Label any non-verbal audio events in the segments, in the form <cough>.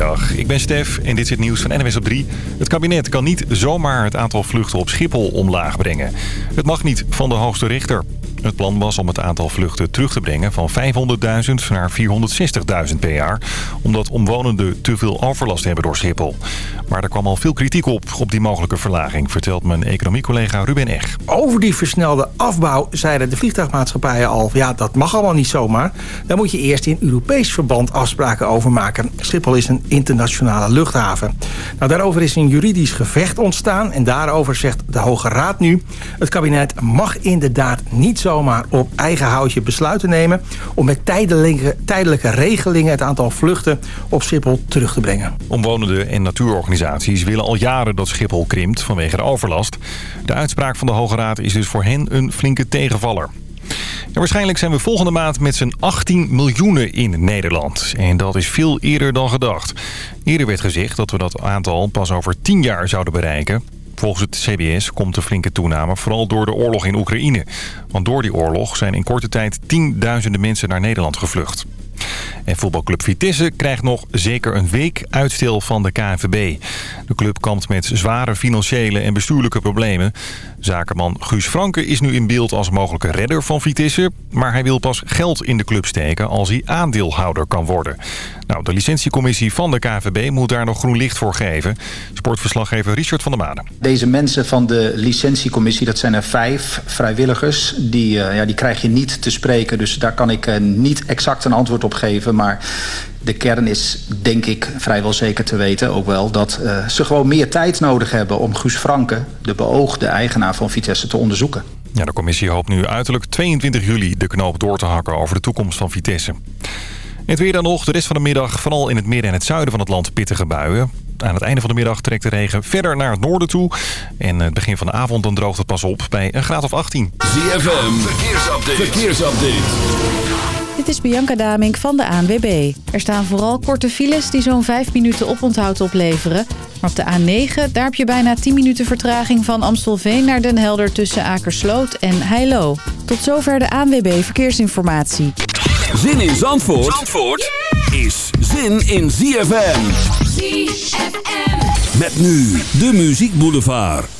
Goedemiddag, ik ben Stef en dit is het nieuws van NWS op 3. Het kabinet kan niet zomaar het aantal vluchten op Schiphol omlaag brengen. Het mag niet van de hoogste rechter. Het plan was om het aantal vluchten terug te brengen van 500.000 naar 460.000 per jaar. Omdat omwonenden te veel overlast hebben door Schiphol. Maar er kwam al veel kritiek op, op die mogelijke verlaging, vertelt mijn economiecollega Ruben Eg. Over die versnelde afbouw zeiden de vliegtuigmaatschappijen al... ja, dat mag allemaal niet zomaar. Daar moet je eerst in Europees verband afspraken over maken. Schiphol is een internationale luchthaven. Nou, daarover is een juridisch gevecht ontstaan... en daarover zegt de Hoge Raad nu... het kabinet mag inderdaad niet zomaar op eigen houtje besluiten nemen... om met tijdelijke, tijdelijke regelingen het aantal vluchten op Schiphol terug te brengen. Omwonenden en natuurorganisaties willen al jaren dat Schiphol krimpt vanwege de overlast. De uitspraak van de Hoge Raad is dus voor hen een flinke tegenvaller. En waarschijnlijk zijn we volgende maand met z'n 18 miljoenen in Nederland. En dat is veel eerder dan gedacht. Eerder werd gezegd dat we dat aantal pas over 10 jaar zouden bereiken. Volgens het CBS komt de flinke toename vooral door de oorlog in Oekraïne. Want door die oorlog zijn in korte tijd tienduizenden mensen naar Nederland gevlucht. En voetbalclub Vitesse krijgt nog zeker een week uitstel van de KNVB. De club kampt met zware financiële en bestuurlijke problemen. Zakenman Guus Franke is nu in beeld als mogelijke redder van Vitesse. Maar hij wil pas geld in de club steken als hij aandeelhouder kan worden. Nou, de licentiecommissie van de KNVB moet daar nog groen licht voor geven. Sportverslaggever Richard van der Maden. Deze mensen van de licentiecommissie, dat zijn er vijf vrijwilligers. Die, uh, ja, die krijg je niet te spreken, dus daar kan ik uh, niet exact een antwoord op geven. Maar de kern is, denk ik, vrijwel zeker te weten ook wel... dat uh, ze gewoon meer tijd nodig hebben om Guus Franke... de beoogde eigenaar van Vitesse, te onderzoeken. Ja, de commissie hoopt nu uiterlijk 22 juli de knoop door te hakken over de toekomst van Vitesse. Het weer dan nog. De rest van de middag, vooral in het midden en het zuiden van het land, pittige buien. Aan het einde van de middag trekt de regen verder naar het noorden toe. En het begin van de avond dan droogt het pas op bij een graad of 18. ZFM, verkeersupdate. verkeersupdate. Dit is Bianca Damink van de ANWB. Er staan vooral korte files die zo'n 5 minuten oponthoud opleveren. Maar op de A9, daar heb je bijna 10 minuten vertraging van Amstelveen naar Den Helder tussen Akersloot en Heilo. Tot zover de ANWB Verkeersinformatie. Zin in Zandvoort, Zandvoort is zin in ZFM. ZFM. Met nu de Muziek Boulevard.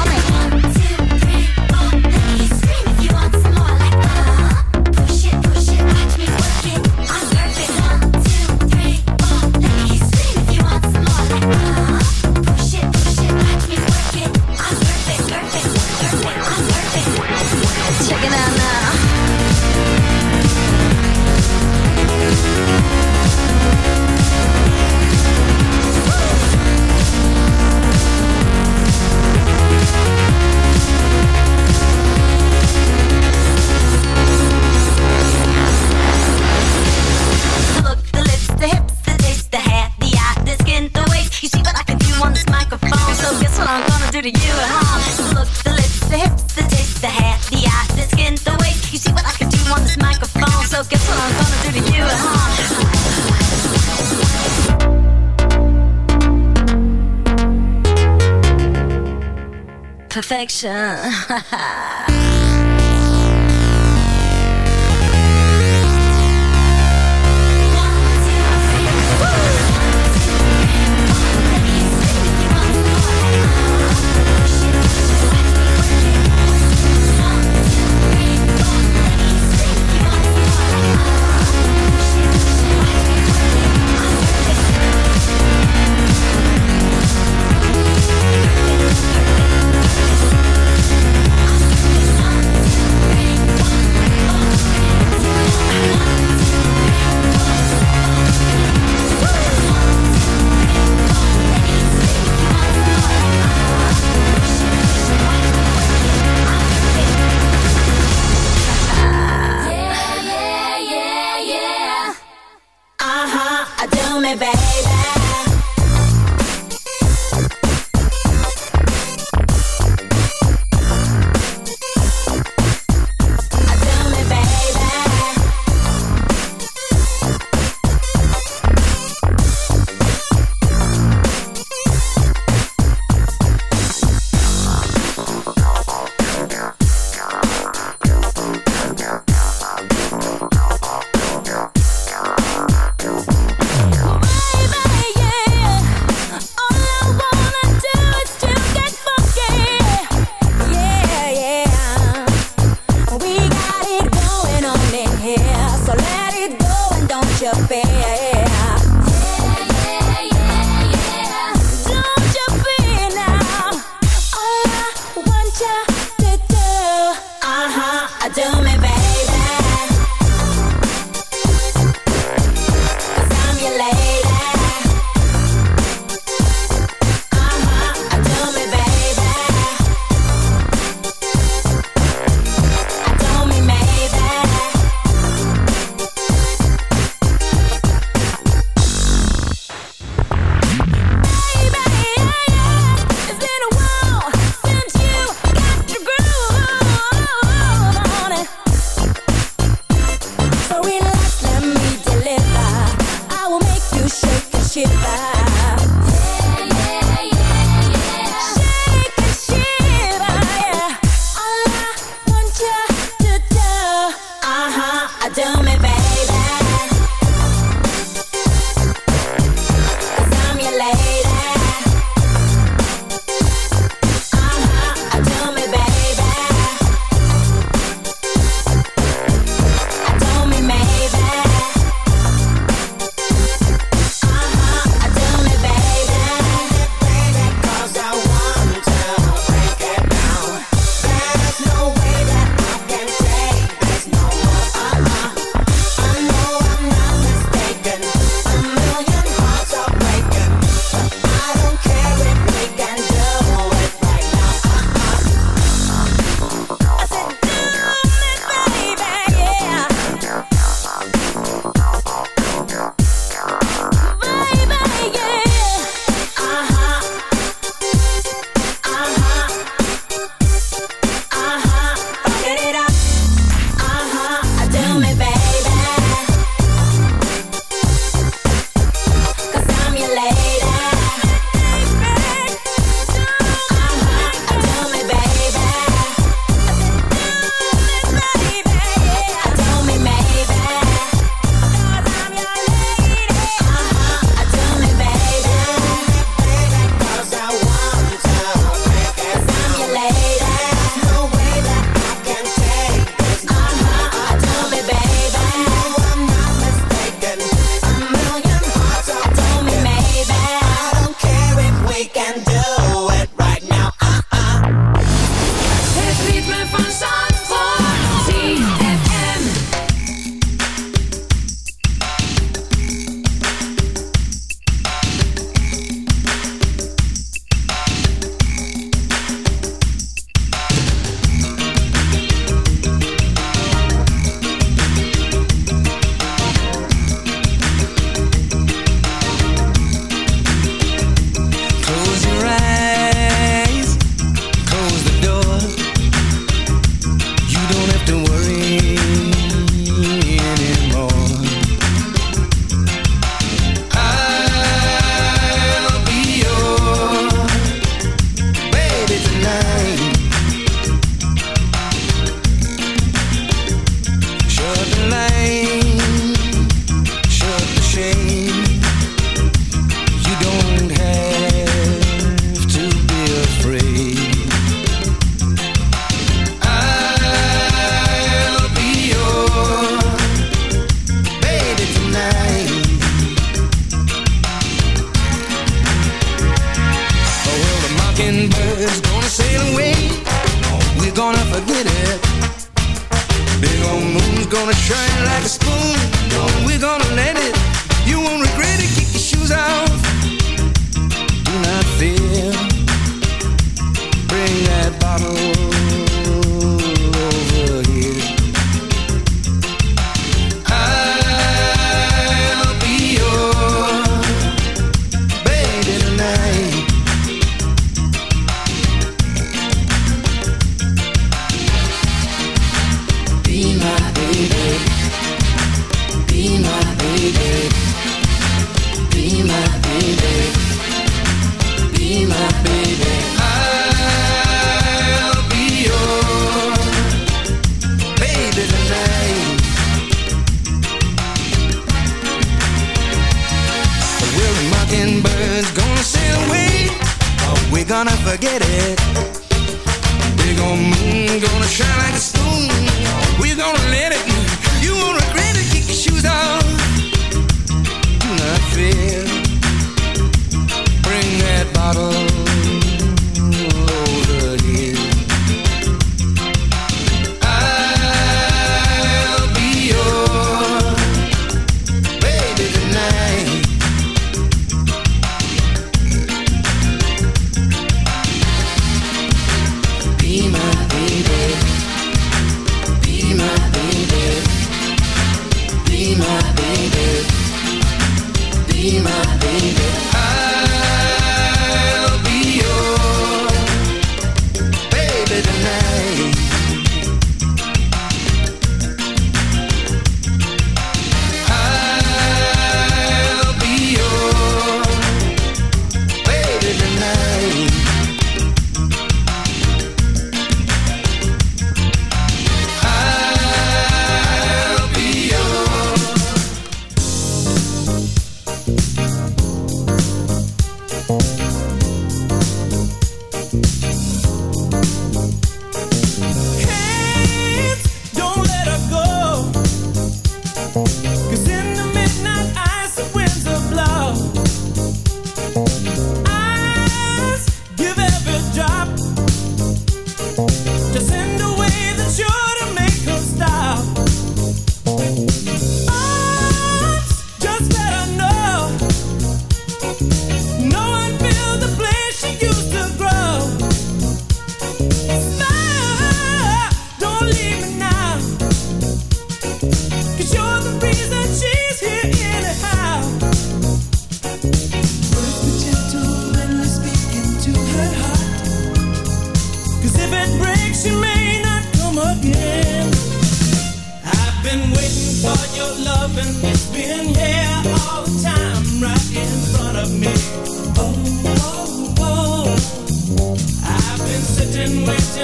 神。哈 <laughs> 哈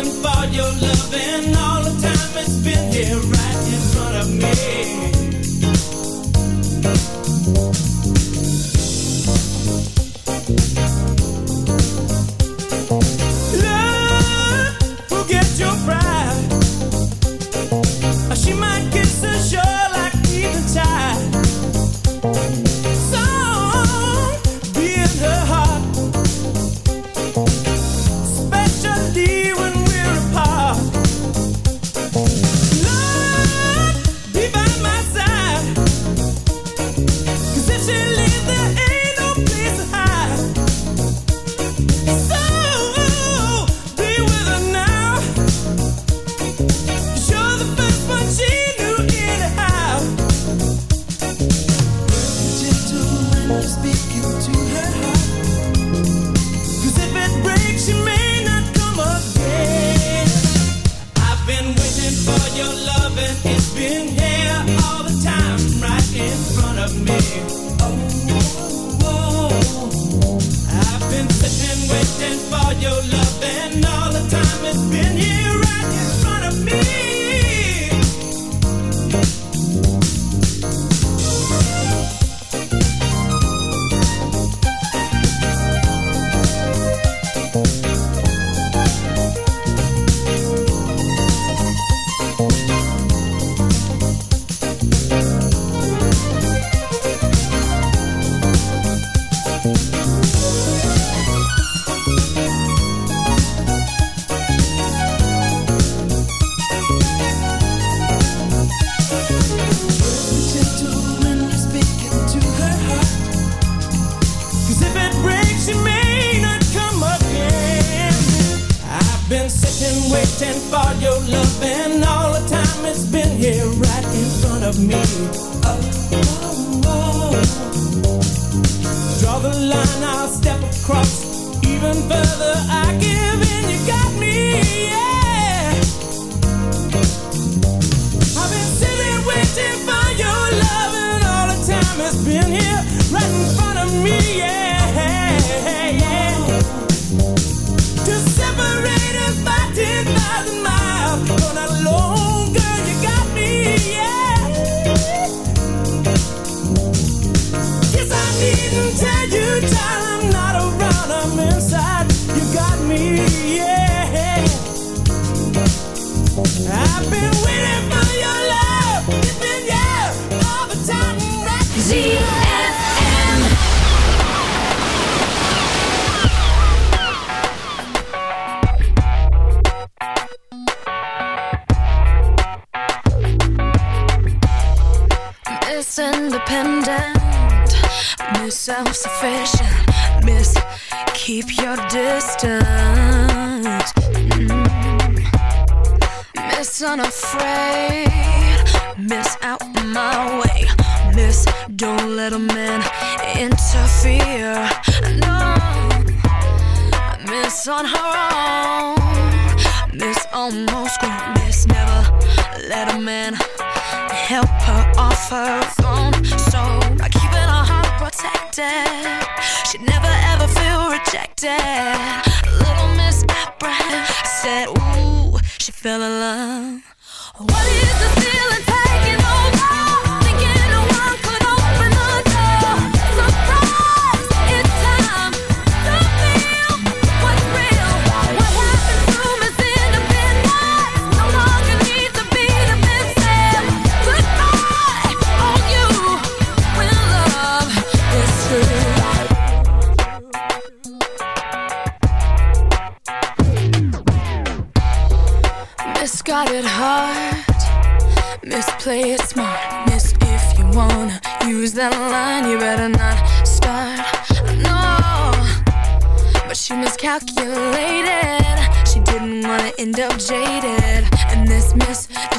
for your love, and all the time it's been here right in front of me. of me. Oh. Draw the line, I'll step across. Even further, I give in. You got me, yeah. fell in love.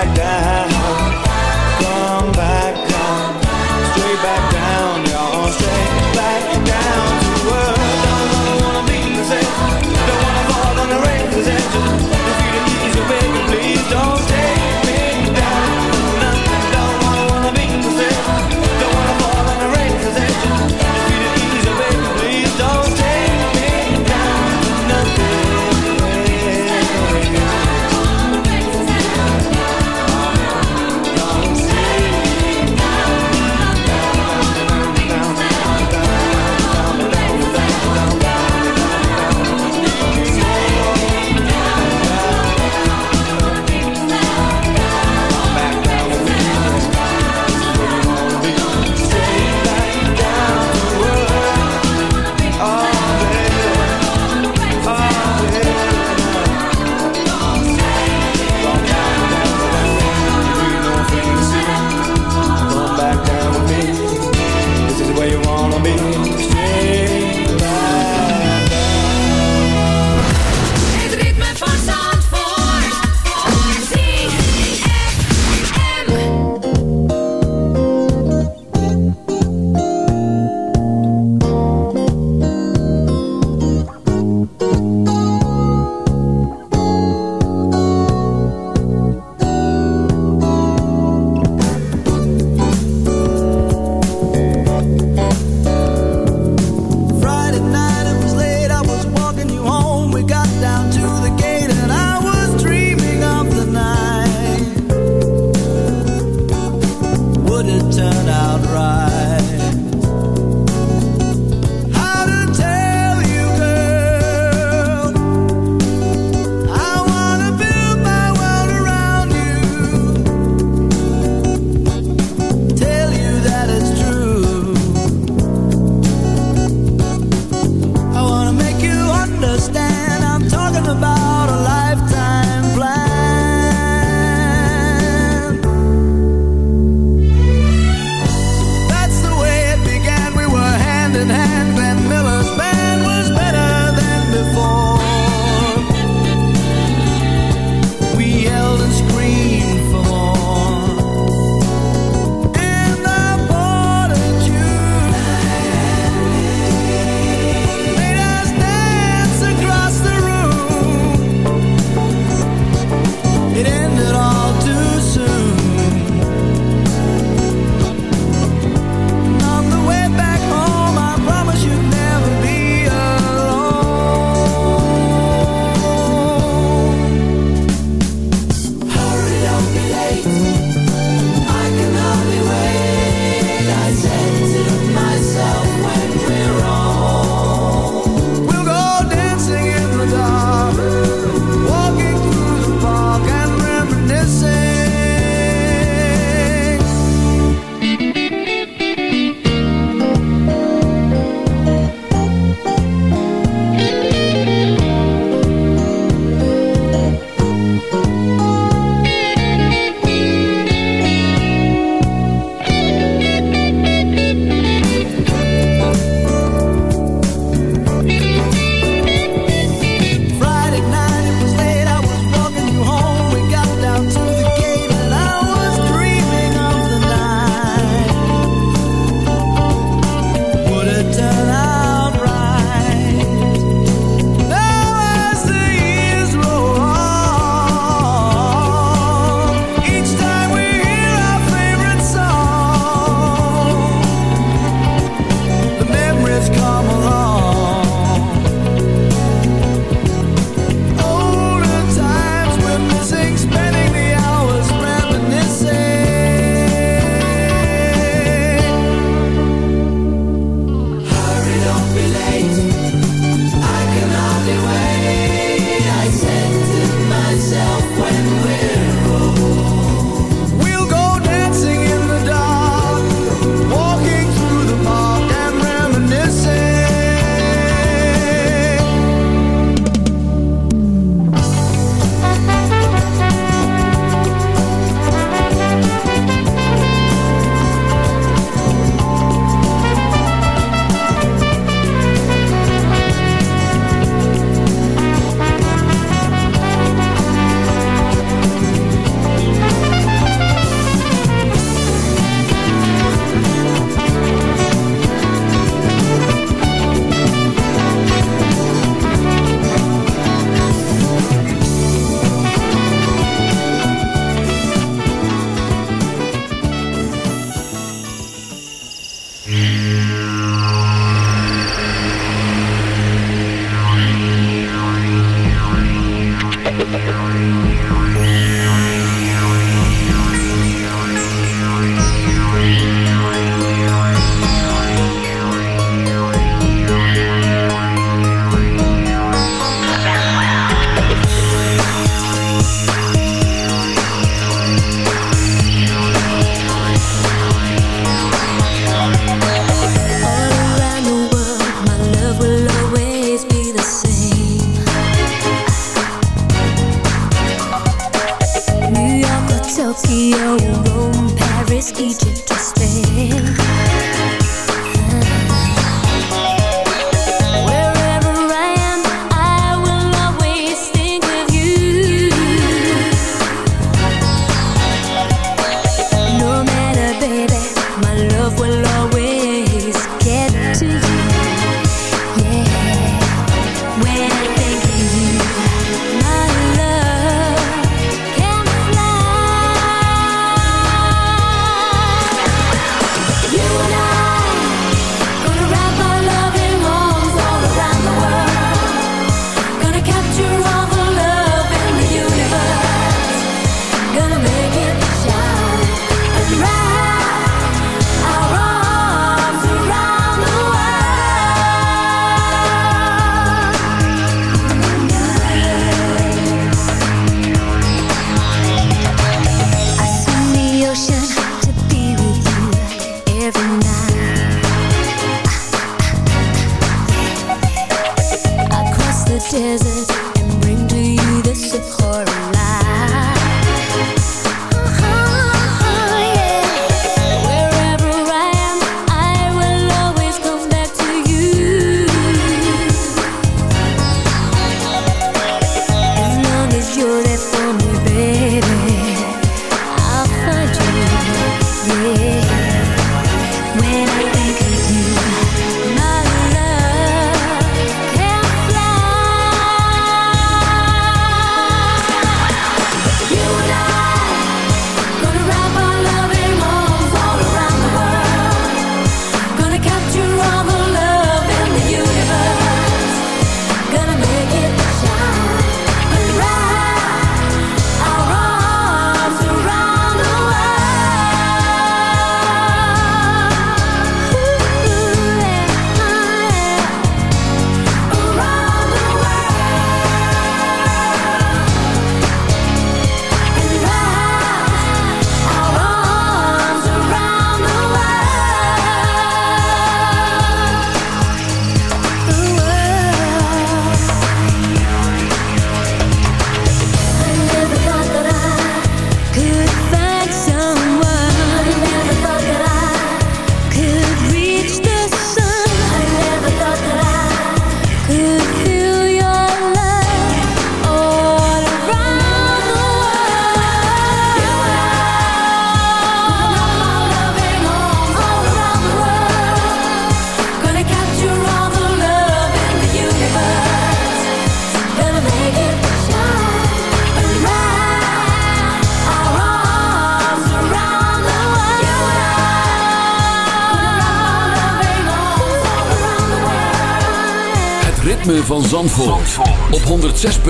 I got.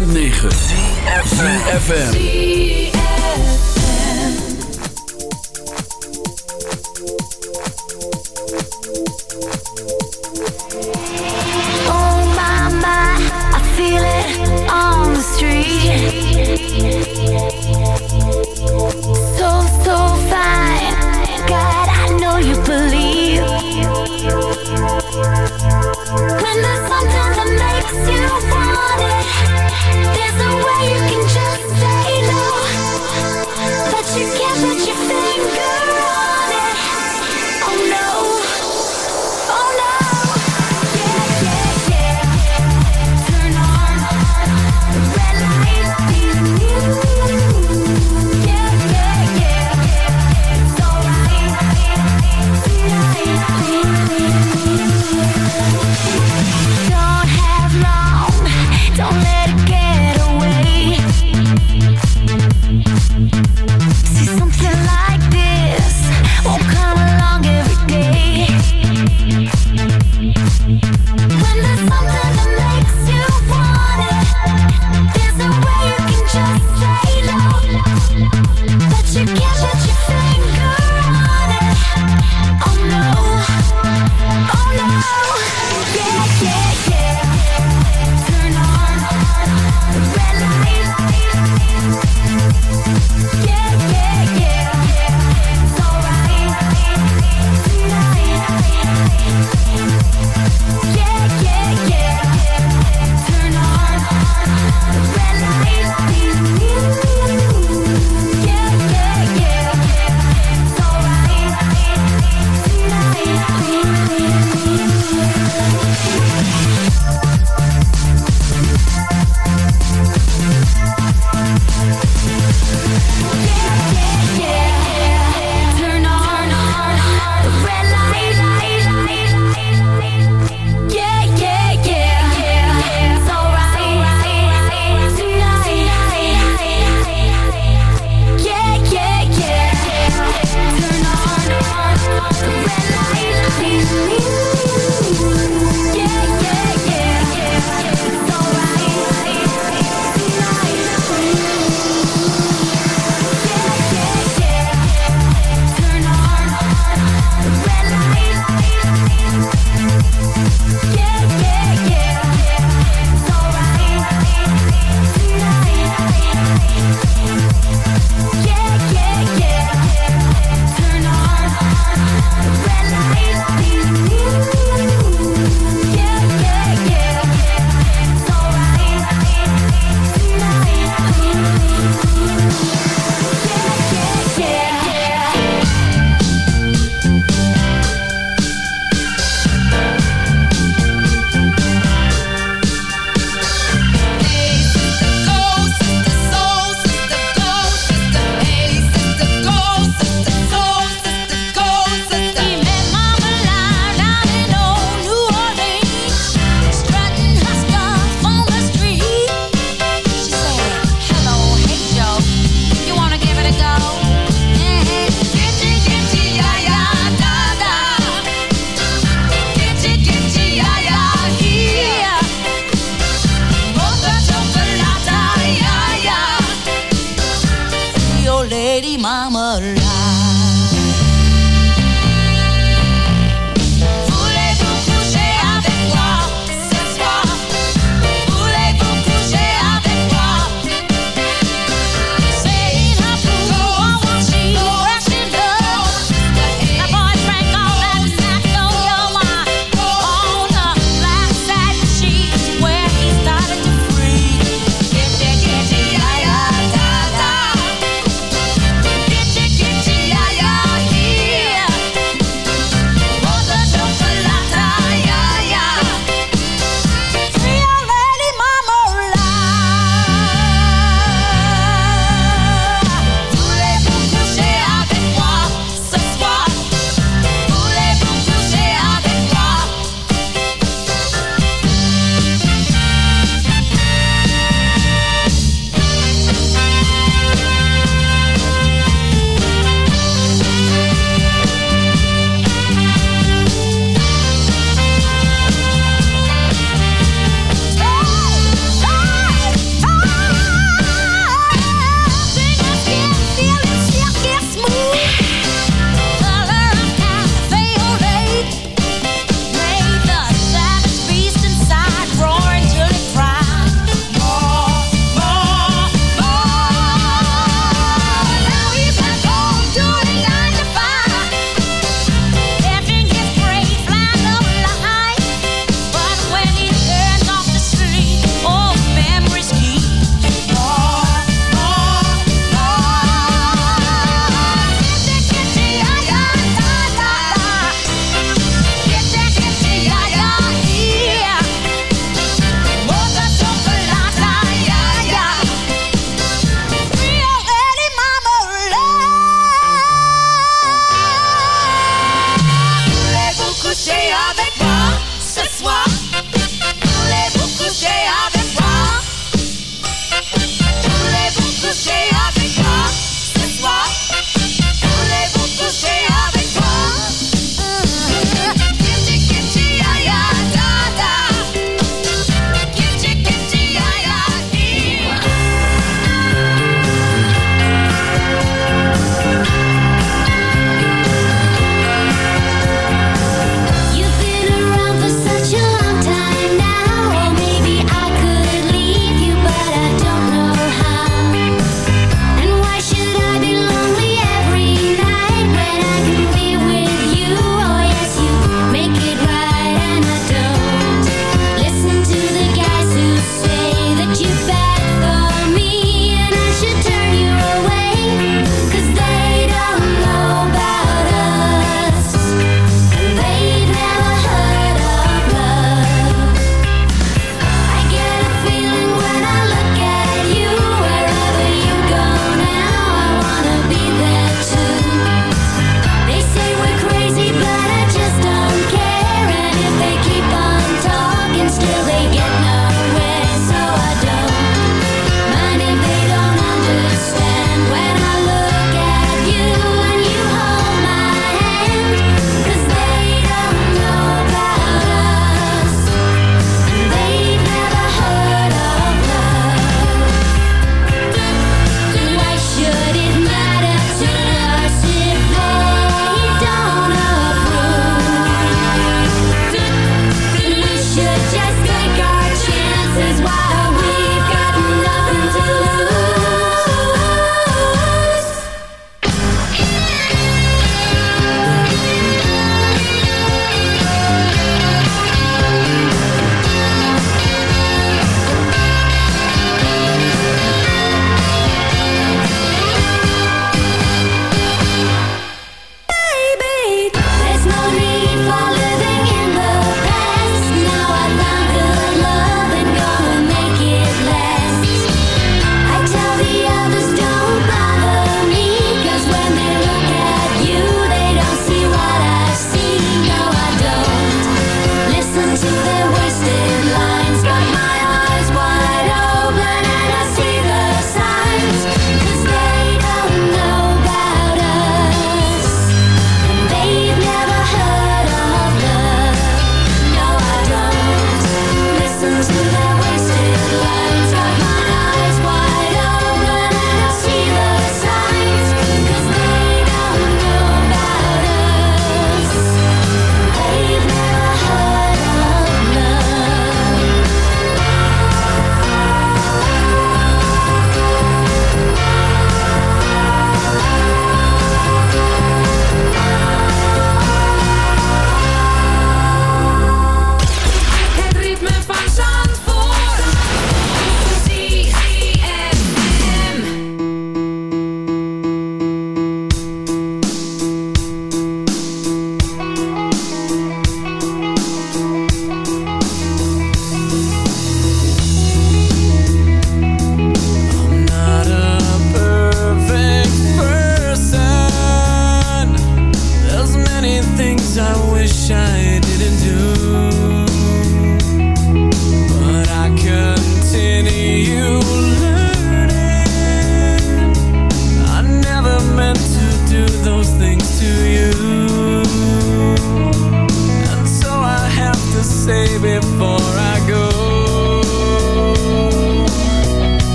106.9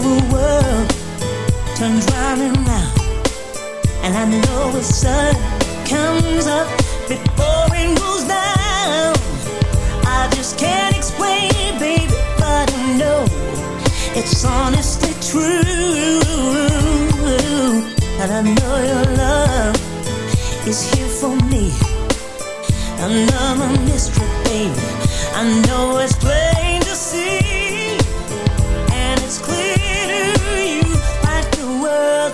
whole world turns round and round. And I know the sun comes up before it goes down. I just can't explain, baby, but I know it's honestly true. And I know your love is here for me. Another mystery, baby. I know it's plain to see.